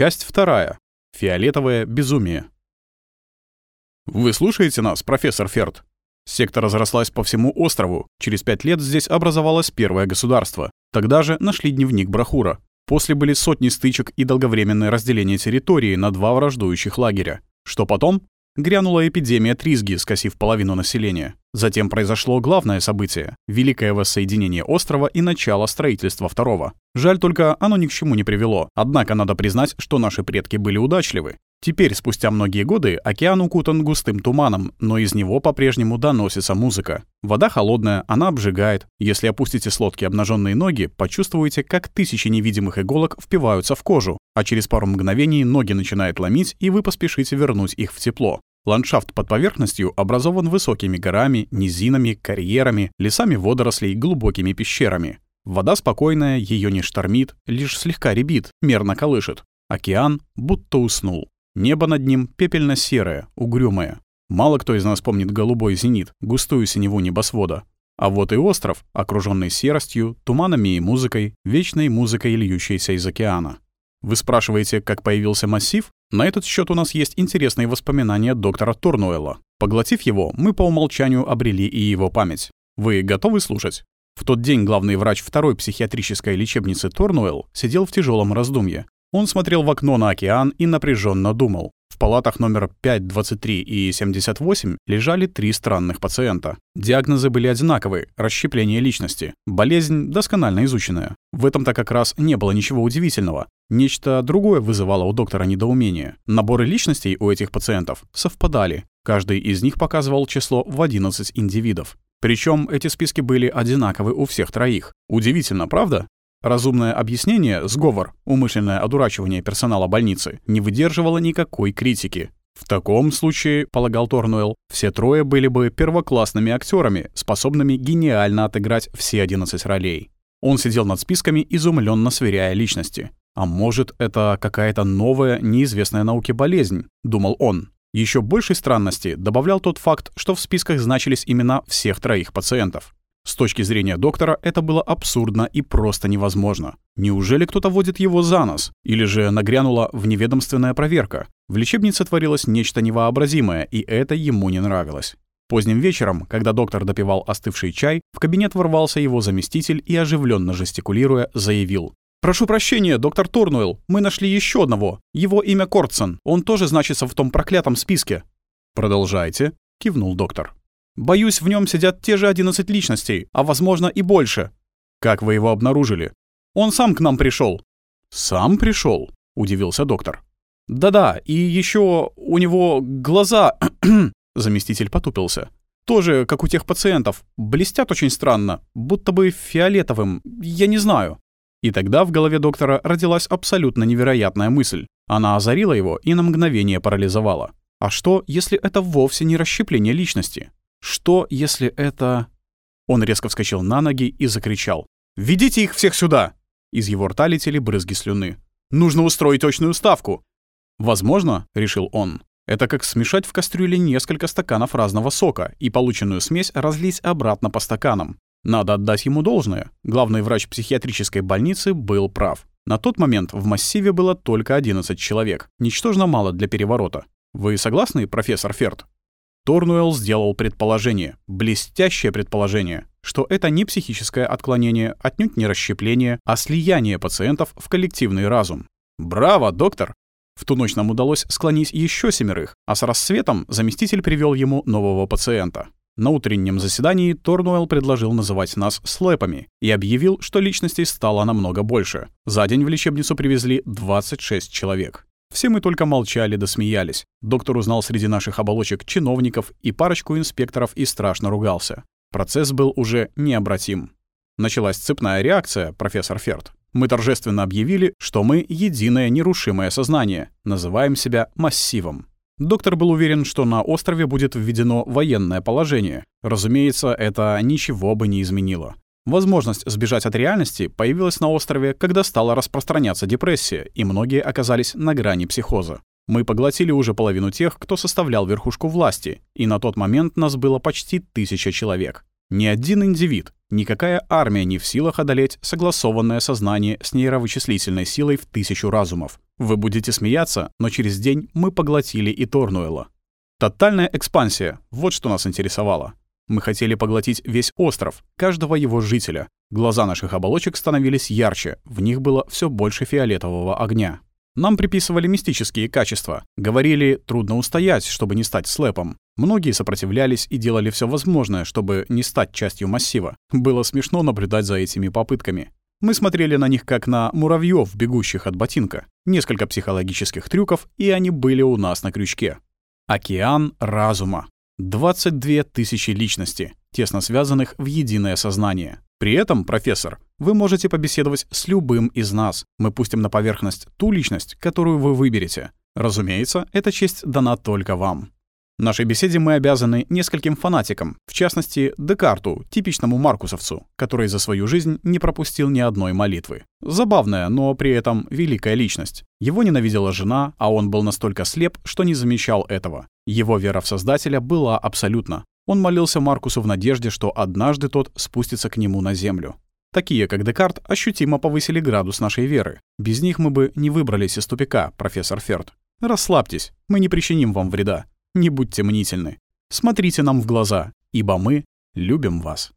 Часть вторая. Фиолетовое безумие. Вы слушаете нас, профессор Ферд? Секта разрослась по всему острову. Через пять лет здесь образовалось первое государство. Тогда же нашли дневник Брахура. После были сотни стычек и долговременное разделение территории на два враждующих лагеря. Что потом? Грянула эпидемия тризги, скосив половину населения. Затем произошло главное событие — великое воссоединение острова и начало строительства второго. Жаль только, оно ни к чему не привело. Однако надо признать, что наши предки были удачливы. Теперь, спустя многие годы, океан укутан густым туманом, но из него по-прежнему доносится музыка. Вода холодная, она обжигает. Если опустите с лодки обнаженные ноги, почувствуете, как тысячи невидимых иголок впиваются в кожу, а через пару мгновений ноги начинают ломить, и вы поспешите вернуть их в тепло. Ландшафт под поверхностью образован высокими горами, низинами, карьерами, лесами водорослей, глубокими пещерами. Вода спокойная, ее не штормит, лишь слегка ребит, мерно колышет. Океан будто уснул. Небо над ним пепельно-серое, угрюмое. Мало кто из нас помнит голубой зенит, густую синеву небосвода. А вот и остров, окруженный серостью, туманами и музыкой, вечной музыкой, льющейся из океана. Вы спрашиваете, как появился массив? На этот счет у нас есть интересные воспоминания доктора Торнуэлла. Поглотив его, мы по умолчанию обрели и его память. Вы готовы слушать? В тот день главный врач второй психиатрической лечебницы Торнуэлл сидел в тяжелом раздумье. Он смотрел в окно на океан и напряженно думал. Палатах номер 5, 23 и 78 лежали три странных пациента. Диагнозы были одинаковые – расщепление личности. Болезнь досконально изученная. В этом-то как раз не было ничего удивительного. Нечто другое вызывало у доктора недоумение. Наборы личностей у этих пациентов совпадали. Каждый из них показывал число в 11 индивидов. Причем эти списки были одинаковы у всех троих. Удивительно, правда? Разумное объяснение, сговор, умышленное одурачивание персонала больницы не выдерживало никакой критики. В таком случае, полагал Торнуэлл, все трое были бы первоклассными актерами, способными гениально отыграть все 11 ролей. Он сидел над списками, изумленно сверяя личности. «А может, это какая-то новая, неизвестная науке болезнь?» — думал он. Еще большей странности добавлял тот факт, что в списках значились имена всех троих пациентов. С точки зрения доктора это было абсурдно и просто невозможно. Неужели кто-то водит его за нос? Или же нагрянула вневедомственная проверка? В лечебнице творилось нечто невообразимое, и это ему не нравилось. Поздним вечером, когда доктор допивал остывший чай, в кабинет ворвался его заместитель и, оживленно жестикулируя, заявил. «Прошу прощения, доктор Торнуэлл, мы нашли еще одного. Его имя Кортсон. Он тоже значится в том проклятом списке». «Продолжайте», — кивнул доктор. Боюсь, в нем сидят те же 11 личностей, а возможно и больше. Как вы его обнаружили? Он сам к нам пришел. Сам пришел? удивился доктор. Да-да, и еще у него глаза... Заместитель потупился. Тоже, как у тех пациентов, блестят очень странно, будто бы фиолетовым, я не знаю. И тогда в голове доктора родилась абсолютно невероятная мысль. Она озарила его и на мгновение парализовала. А что, если это вовсе не расщепление личности? Что, если это... Он резко вскочил на ноги и закричал. «Ведите их всех сюда!» Из его рта летели брызги слюны. «Нужно устроить точную ставку!» «Возможно, — решил он, — это как смешать в кастрюле несколько стаканов разного сока и полученную смесь разлить обратно по стаканам. Надо отдать ему должное. Главный врач психиатрической больницы был прав. На тот момент в массиве было только 11 человек. Ничтожно мало для переворота. Вы согласны, профессор Ферд? Торнуэлл сделал предположение, блестящее предположение, что это не психическое отклонение, отнюдь не расщепление, а слияние пациентов в коллективный разум. «Браво, доктор!» В ту ночь нам удалось склонить еще семерых, а с рассветом заместитель привел ему нового пациента. На утреннем заседании Торнуэлл предложил называть нас слэпами и объявил, что личностей стало намного больше. За день в лечебницу привезли 26 человек. Все мы только молчали да смеялись. Доктор узнал среди наших оболочек чиновников и парочку инспекторов и страшно ругался. Процесс был уже необратим. Началась цепная реакция, профессор Ферд. Мы торжественно объявили, что мы — единое нерушимое сознание, называем себя массивом. Доктор был уверен, что на острове будет введено военное положение. Разумеется, это ничего бы не изменило. Возможность сбежать от реальности появилась на острове, когда стала распространяться депрессия, и многие оказались на грани психоза. Мы поглотили уже половину тех, кто составлял верхушку власти, и на тот момент нас было почти тысяча человек. Ни один индивид, никакая армия не в силах одолеть согласованное сознание с нейровычислительной силой в тысячу разумов. Вы будете смеяться, но через день мы поглотили и Торнуэла. Тотальная экспансия — вот что нас интересовало. Мы хотели поглотить весь остров, каждого его жителя. Глаза наших оболочек становились ярче, в них было все больше фиолетового огня. Нам приписывали мистические качества. Говорили, трудно устоять, чтобы не стать слэпом. Многие сопротивлялись и делали все возможное, чтобы не стать частью массива. Было смешно наблюдать за этими попытками. Мы смотрели на них как на муравьев, бегущих от ботинка. Несколько психологических трюков, и они были у нас на крючке. Океан разума. 22 тысячи личностей, тесно связанных в единое сознание. При этом, профессор, вы можете побеседовать с любым из нас. Мы пустим на поверхность ту личность, которую вы выберете. Разумеется, эта честь дана только вам. Нашей беседе мы обязаны нескольким фанатикам, в частности, Декарту, типичному маркусовцу, который за свою жизнь не пропустил ни одной молитвы. Забавная, но при этом великая личность. Его ненавидела жена, а он был настолько слеп, что не замечал этого. Его вера в Создателя была абсолютна. Он молился Маркусу в надежде, что однажды тот спустится к нему на землю. Такие, как Декарт, ощутимо повысили градус нашей веры. Без них мы бы не выбрались из тупика, профессор Ферд. Расслабьтесь, мы не причиним вам вреда. Не будьте мнительны. Смотрите нам в глаза, ибо мы любим вас.